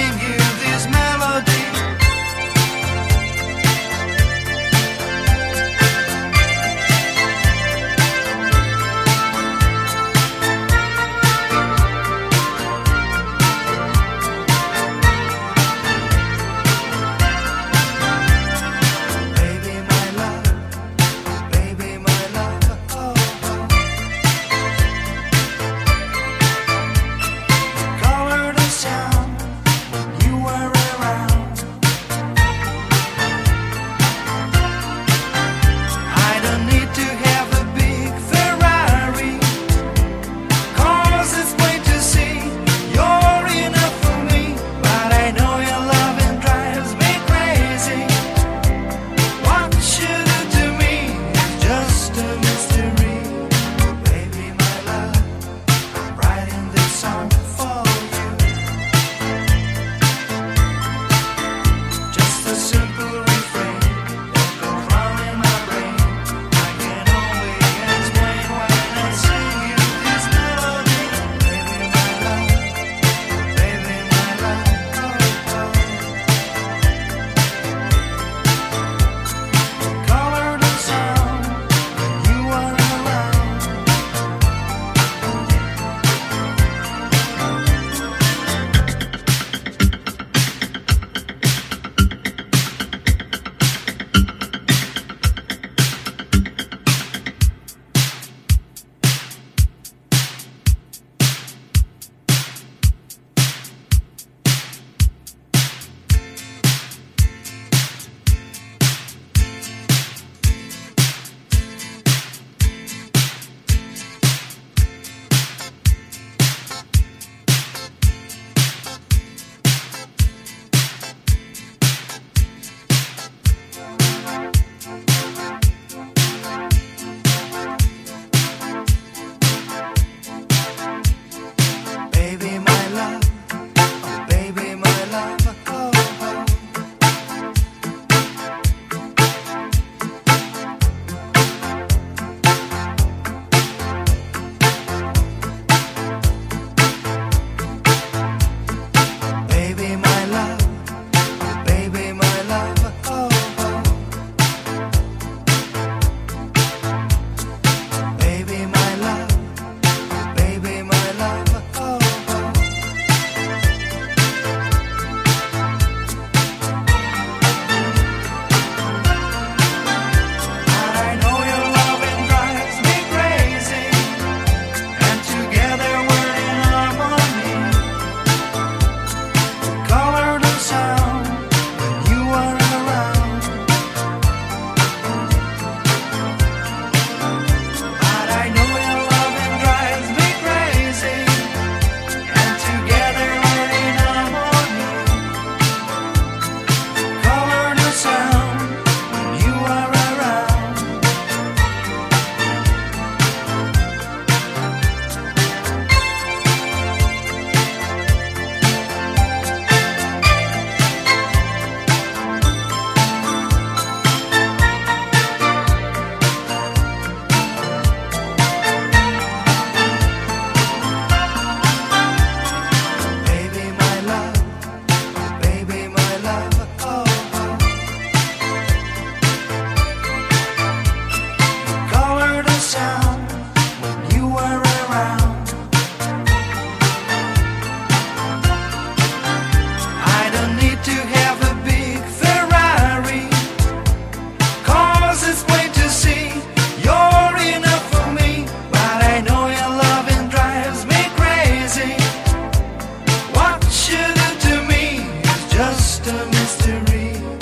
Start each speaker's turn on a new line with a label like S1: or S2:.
S1: missing you. just a mystery.